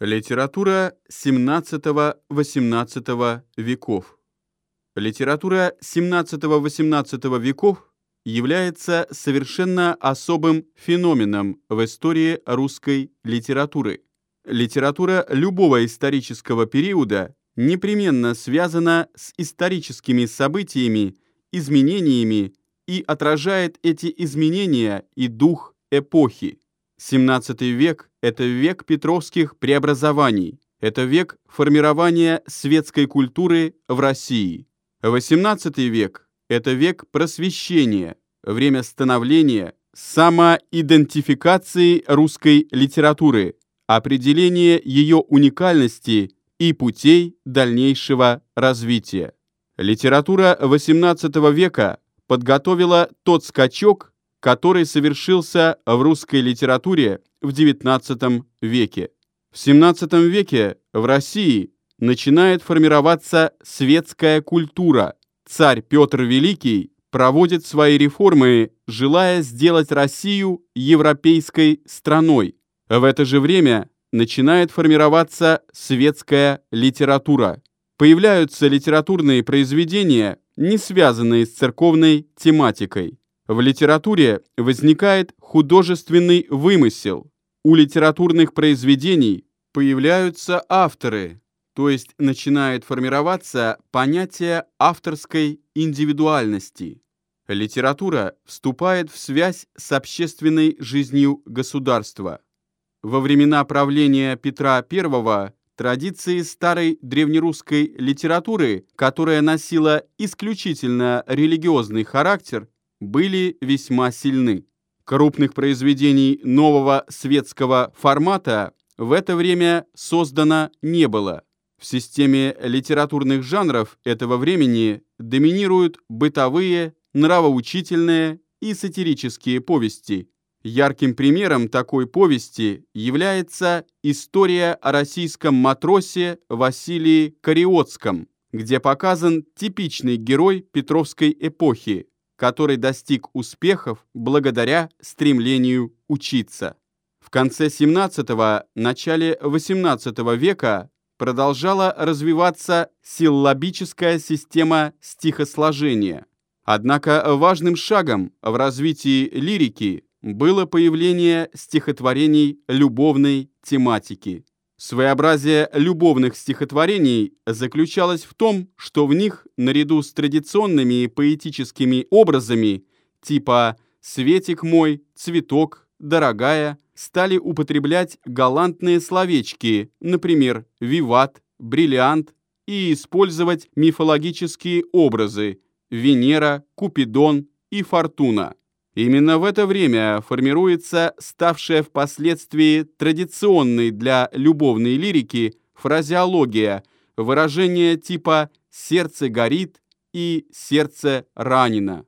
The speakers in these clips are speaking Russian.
Литература XVII-XVIII веков. Литература XVII-XVIII веков является совершенно особым феноменом в истории русской литературы. Литература любого исторического периода непременно связана с историческими событиями, изменениями и отражает эти изменения и дух эпохи. XVII век – это век петровских преобразований, это век формирования светской культуры в России. XVIII век – это век просвещения, время становления, самоидентификации русской литературы, определения ее уникальности и путей дальнейшего развития. Литература XVIII века подготовила тот скачок, который совершился в русской литературе в XIX веке. В XVII веке в России начинает формироваться светская культура. Царь Петр Великий проводит свои реформы, желая сделать Россию европейской страной. В это же время начинает формироваться светская литература. Появляются литературные произведения, не связанные с церковной тематикой. В литературе возникает художественный вымысел. У литературных произведений появляются авторы, то есть начинает формироваться понятие авторской индивидуальности. Литература вступает в связь с общественной жизнью государства. Во времена правления Петра I Традиции старой древнерусской литературы, которая носила исключительно религиозный характер, были весьма сильны. Крупных произведений нового светского формата в это время создано не было. В системе литературных жанров этого времени доминируют бытовые, нравоучительные и сатирические повести, Ярким примером такой повести является история о российском матросе Василии Кариотском, где показан типичный герой Петровской эпохи, который достиг успехов благодаря стремлению учиться. В конце 17 начале 18 века продолжала развиваться силлабическая система стихосложения. Однако важным шагом в развитии лирики было появление стихотворений любовной тематики. Своеобразие любовных стихотворений заключалось в том, что в них, наряду с традиционными поэтическими образами типа «Светик мой», «Цветок», «Дорогая», стали употреблять галантные словечки, например, «Виват», «Бриллиант», и использовать мифологические образы «Венера», «Купидон» и «Фортуна». Именно в это время формируется ставшая впоследствии традиционной для любовной лирики фразеология, выражение типа «сердце горит» и «сердце ранено».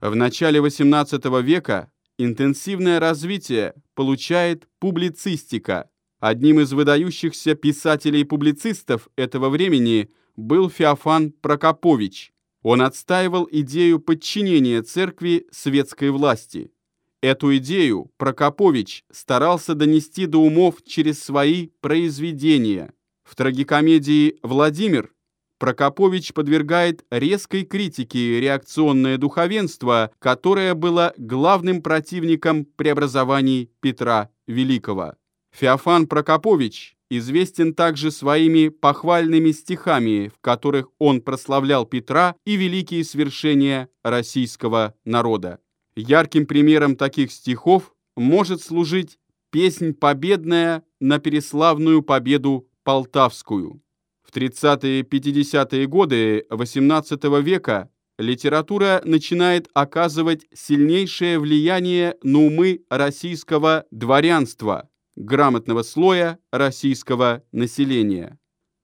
В начале XVIII века интенсивное развитие получает публицистика. Одним из выдающихся писателей-публицистов этого времени был Феофан Прокопович, он отстаивал идею подчинения церкви светской власти. Эту идею Прокопович старался донести до умов через свои произведения. В трагикомедии «Владимир» Прокопович подвергает резкой критике реакционное духовенство, которое было главным противником преобразований Петра Великого. Феофан Прокопович известен также своими похвальными стихами, в которых он прославлял Петра и великие свершения российского народа. Ярким примером таких стихов может служить «Песнь победная на переславную победу Полтавскую». В 30-50-е годы XVIII века литература начинает оказывать сильнейшее влияние на умы российского дворянства – грамотного слоя российского населения.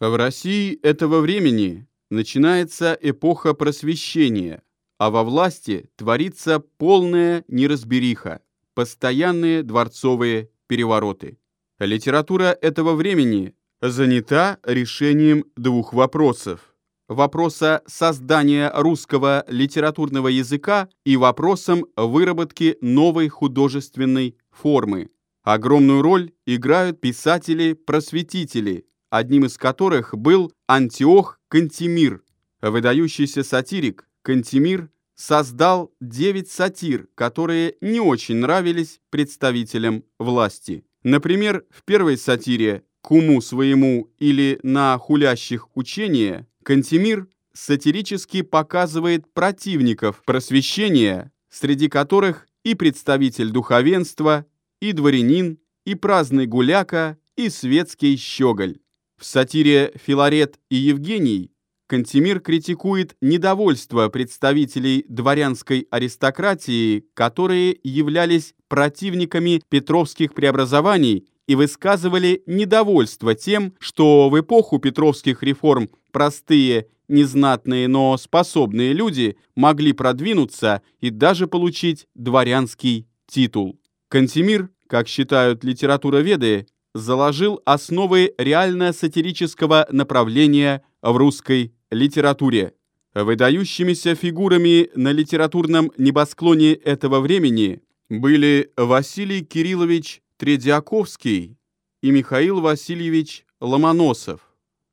В России этого времени начинается эпоха просвещения, а во власти творится полная неразбериха, постоянные дворцовые перевороты. Литература этого времени занята решением двух вопросов. Вопроса создания русского литературного языка и вопросом выработки новой художественной формы. Огромную роль играют писатели-просветители, одним из которых был Антиох Кантемир. Выдающийся сатирик Кантемир создал девять сатир, которые не очень нравились представителям власти. Например, в первой сатире «К уму своему» или «На хулящих учения» Кантемир сатирически показывает противников просвещения, среди которых и представитель духовенства, и дворянин, и праздный гуляка, и светский щеголь. В сатире «Филарет и Евгений» Кантемир критикует недовольство представителей дворянской аристократии, которые являлись противниками петровских преобразований и высказывали недовольство тем, что в эпоху петровских реформ простые, незнатные, но способные люди могли продвинуться и даже получить дворянский титул. Кантемир, как считают литературоведы, заложил основы реально-сатирического направления в русской литературе. Выдающимися фигурами на литературном небосклоне этого времени были Василий Кириллович Тредиаковский и Михаил Васильевич Ломоносов,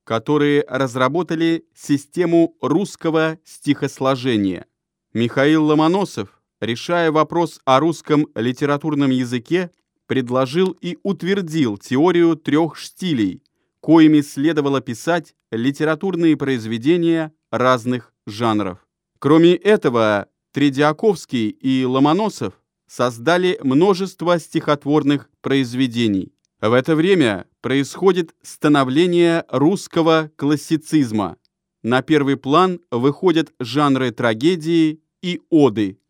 которые разработали систему русского стихосложения. Михаил Ломоносов, решая вопрос о русском литературном языке, предложил и утвердил теорию трех штилей, коими следовало писать литературные произведения разных жанров. Кроме этого, Тредиаковский и Ломоносов создали множество стихотворных произведений. В это время происходит становление русского классицизма. На первый план выходят жанры трагедии и оды.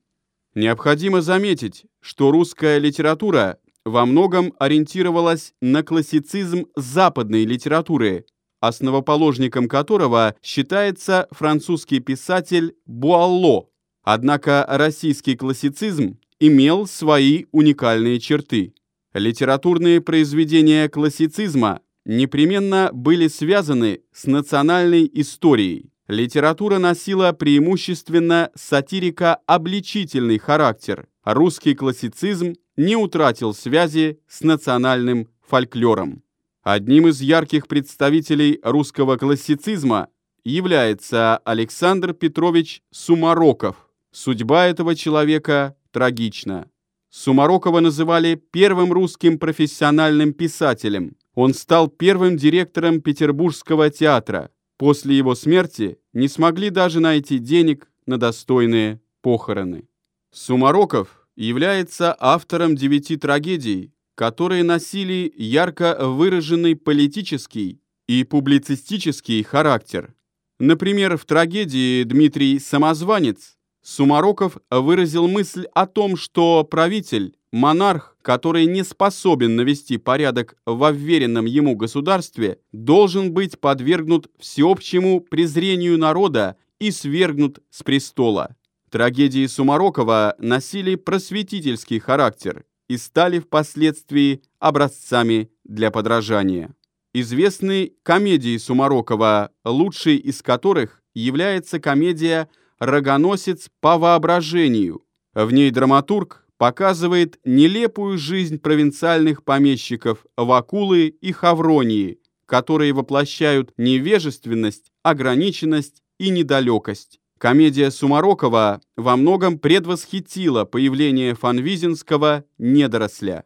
Необходимо заметить, что русская литература во многом ориентировалась на классицизм западной литературы, основоположником которого считается французский писатель Буалло. Однако российский классицизм имел свои уникальные черты. Литературные произведения классицизма непременно были связаны с национальной историей. Литература носила преимущественно сатирико-обличительный характер. Русский классицизм не утратил связи с национальным фольклором. Одним из ярких представителей русского классицизма является Александр Петрович Сумароков. Судьба этого человека трагична. Сумарокова называли первым русским профессиональным писателем. Он стал первым директором Петербургского театра. После его смерти не смогли даже найти денег на достойные похороны. Сумароков является автором девяти трагедий, которые носили ярко выраженный политический и публицистический характер. Например, в трагедии «Дмитрий Самозванец» Сумароков выразил мысль о том, что правитель, монарх, который не способен навести порядок в уверенном ему государстве, должен быть подвергнут всеобщему презрению народа и свергнут с престола. Трагедии Сумарокова носили просветительский характер и стали впоследствии образцами для подражания. Известны комедии Сумарокова, лучшей из которых является комедия рогоносец по воображению. В ней драматург показывает нелепую жизнь провинциальных помещиков Вакулы и Хавронии, которые воплощают невежественность, ограниченность и недалекость. Комедия Сумарокова во многом предвосхитила появление фанвизинского недоросля.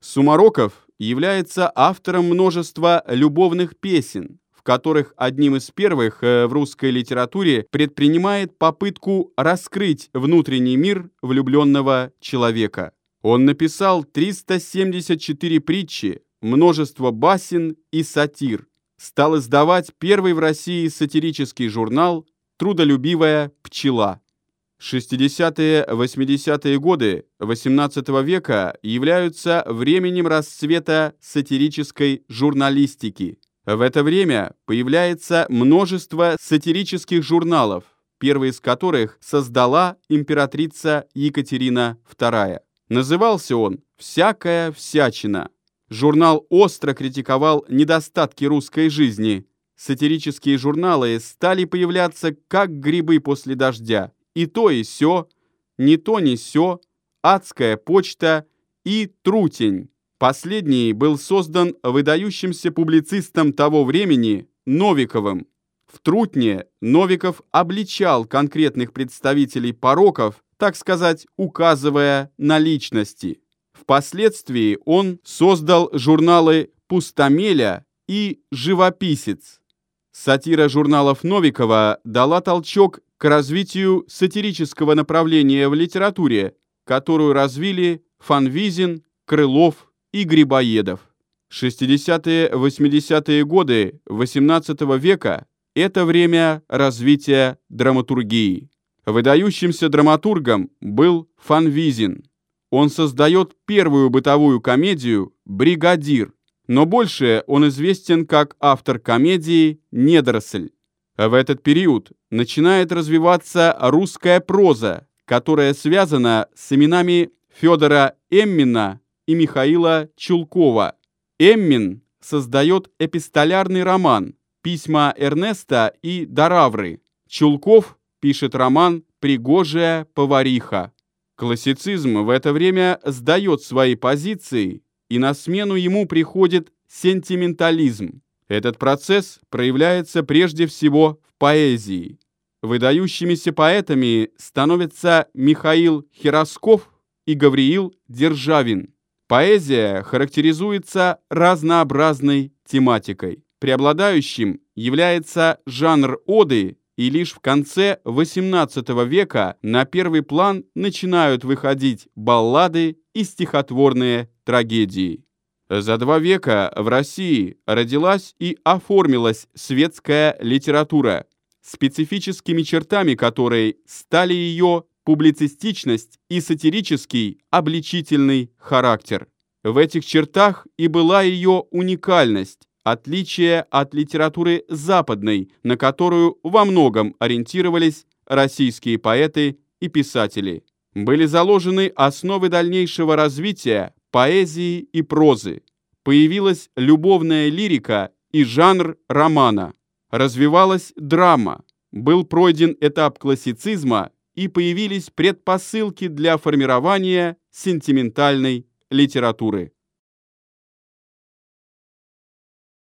Сумароков является автором множества любовных песен, которых одним из первых э, в русской литературе предпринимает попытку раскрыть внутренний мир влюбленного человека. Он написал 374 притчи, множество басен и сатир, стал издавать первый в России сатирический журнал «Трудолюбивая пчела». 60-80-е годы XVIII века являются временем расцвета сатирической журналистики. В это время появляется множество сатирических журналов, первый из которых создала императрица Екатерина II. Назывался он «Всякая всячина». Журнал остро критиковал недостатки русской жизни. Сатирические журналы стали появляться как грибы после дождя. И то, и сё, не то, не сё, адская почта и трутень. Последний был создан выдающимся публицистом того времени Новиковым. В Трутне Новиков обличал конкретных представителей пороков, так сказать, указывая на личности. Впоследствии он создал журналы «Пустомеля» и «Живописец». Сатира журналов Новикова дала толчок к развитию сатирического направления в литературе, которую развили Фанвизин, Крылов и Грибоедов. 60-80-е годы XVIII века – это время развития драматургии. Выдающимся драматургом был Фанвизин. Он создает первую бытовую комедию «Бригадир», но больше он известен как автор комедии «Недоросль». В этот период начинает развиваться русская проза, которая связана с именами Федора Эммина и Михаила Чулкова. Эммин создает эпистолярный роман «Письма Эрнеста и Даравры». Чулков пишет роман «Пригожая повариха». Классицизм в это время сдает свои позиции, и на смену ему приходит сентиментализм. Этот процесс проявляется прежде всего в поэзии. Выдающимися поэтами становятся Михаил Херосков и Гавриил Державин. Поэзия характеризуется разнообразной тематикой. Преобладающим является жанр оды, и лишь в конце XVIII века на первый план начинают выходить баллады и стихотворные трагедии. За два века в России родилась и оформилась светская литература, специфическими чертами которой стали ее публицистичность и сатирический обличительный характер. В этих чертах и была ее уникальность, отличие от литературы западной, на которую во многом ориентировались российские поэты и писатели. Были заложены основы дальнейшего развития поэзии и прозы. Появилась любовная лирика и жанр романа. Развивалась драма. Был пройден этап классицизма и появились предпосылки для формирования сентиментальной литературы.